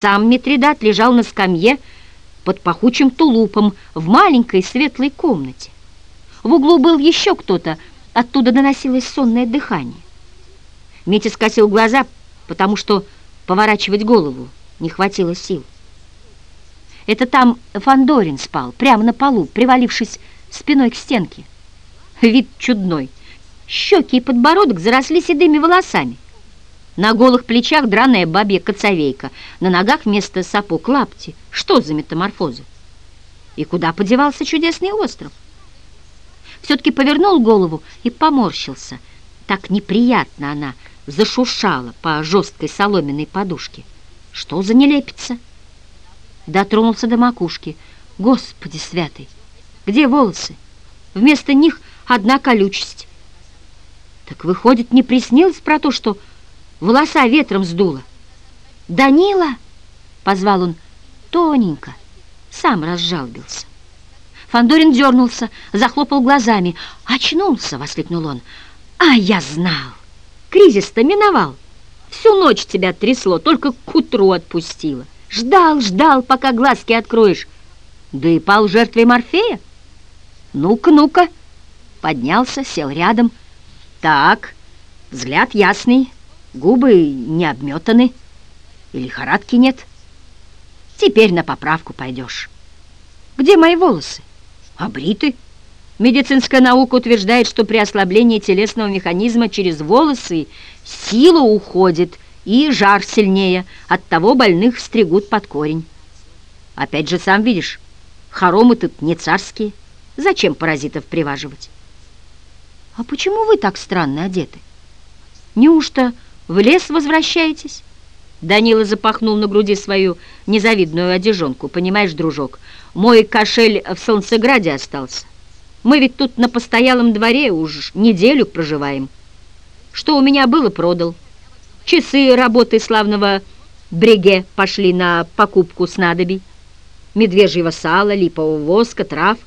Сам Митридат лежал на скамье под пахучим тулупом в маленькой светлой комнате. В углу был еще кто-то, оттуда доносилось сонное дыхание. Митя скосил глаза, потому что поворачивать голову не хватило сил. Это там Фандорин спал, прямо на полу, привалившись спиной к стенке. Вид чудной. Щеки и подбородок заросли седыми волосами. На голых плечах драная бабья коцовейка, на ногах вместо сапог лапти. Что за метаморфоза? И куда подевался чудесный остров? Все-таки повернул голову и поморщился. Так неприятно она зашуршала по жесткой соломенной подушке. Что за нелепица? Дотронулся до макушки. Господи святый, где волосы? Вместо них одна колючесть. Так выходит, не приснилось про то, что волоса ветром сдуло. «Данила!» — позвал он тоненько, сам разжалбился. Фандорин дернулся, захлопал глазами. «Очнулся!» — воскликнул он. «А я знал! Кризис-то миновал! Всю ночь тебя трясло, только к утру отпустило. Ждал, ждал, пока глазки откроешь. Да и пал жертвой Морфея. Ну-ка, ну-ка!» Поднялся, сел рядом. «Так, взгляд ясный, Губы не обметаны, и лихорадки нет. Теперь на поправку пойдешь. Где мои волосы? Обриты. Медицинская наука утверждает, что при ослаблении телесного механизма через волосы сила уходит и жар сильнее, от того больных стригут под корень. Опять же, сам видишь, хоромы тут не царские. Зачем паразитов приваживать? А почему вы так странно одеты? Неужто в лес возвращаетесь?» Данила запахнул на груди свою незавидную одежонку. «Понимаешь, дружок, мой кошель в Солнцеграде остался. Мы ведь тут на постоялом дворе уж неделю проживаем. Что у меня было, продал. Часы работы славного бреге пошли на покупку снадобий. Медвежьего сала, липового воска, трав.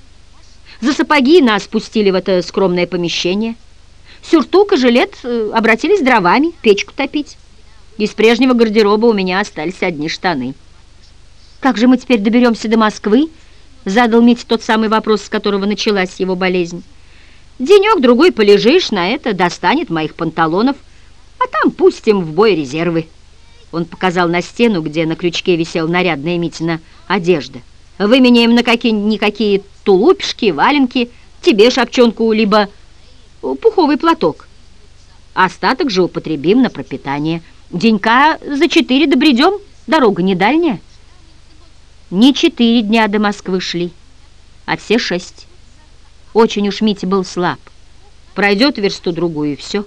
За сапоги нас спустили в это скромное помещение». Сюртук и жилет э, обратились дровами, печку топить. Из прежнего гардероба у меня остались одни штаны. «Как же мы теперь доберемся до Москвы?» Задал Митя тот самый вопрос, с которого началась его болезнь. «Денек-другой полежишь, на это достанет моих панталонов, а там пустим в бой резервы». Он показал на стену, где на крючке висел нарядная Митина одежда. «Выменяем на какие-никакие тулупишки, валенки, тебе шапчонку, либо пуховый платок. Остаток же употребим на пропитание. Денька за четыре добредем, дорога не дальняя. Не четыре дня до Москвы шли, а все шесть. Очень уж Митя был слаб. Пройдет версту-другую и все.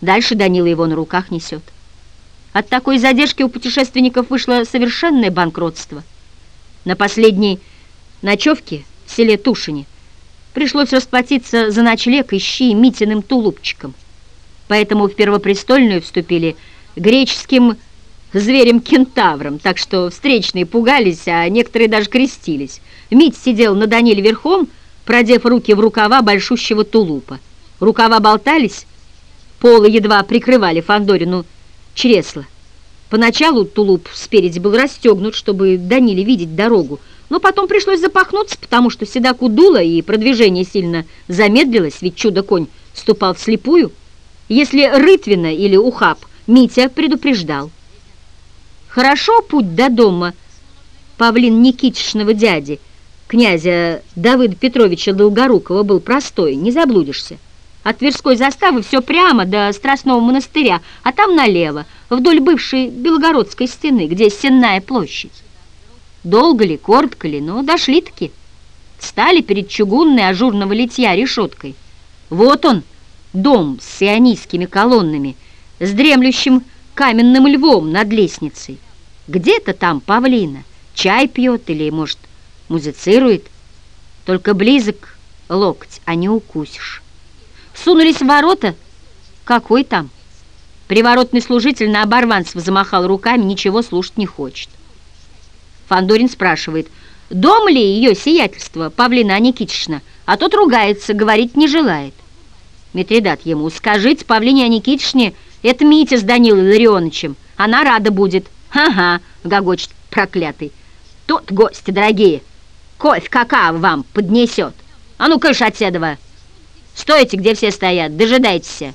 Дальше Данила его на руках несет. От такой задержки у путешественников вышло совершенное банкротство. На последней ночевке в селе Тушине Пришлось расплатиться за ночлег и щи Митиным тулупчиком. Поэтому в Первопрестольную вступили греческим зверем-кентавром, так что встречные пугались, а некоторые даже крестились. Мить сидел на Даниле верхом, продев руки в рукава большущего тулупа. Рукава болтались, полы едва прикрывали Фандорину чресло. Поначалу тулуп спереди был расстегнут, чтобы Даниле видеть дорогу, но потом пришлось запахнуться, потому что седаку дуло, и продвижение сильно замедлилось, ведь чудо-конь ступал вслепую. Если Рытвина или Ухаб, Митя предупреждал. Хорошо путь до дома Павлин Никитичного дяди, князя Давыда Петровича Долгорукова, был простой, не заблудишься. От Тверской заставы все прямо до Страстного монастыря, а там налево, вдоль бывшей Белгородской стены, где Сенная площадь. Долго ли, коротко ли, но дошли-таки. Стали перед чугунной ажурного литья решеткой. Вот он, дом с сионистскими колоннами, с дремлющим каменным львом над лестницей. Где-то там павлина, чай пьет или, может, музицирует. Только близок локоть, а не укусишь. Сунулись в ворота? Какой там? Приворотный служитель на оборванцев замахал руками, ничего слушать не хочет. Фандорин спрашивает, дом ли ее сиятельство Павлина Никитична, а тот ругается, говорить не желает. Митридат ему, скажите Павлине Никитичне, это Митя с Данилой Ларионовичем, она рада будет. «Ага», — гогочет проклятый, — «тут гости дорогие, кофе какао вам поднесет. А ну, кыш от седова! Стойте, где все стоят, дожидайтесь!»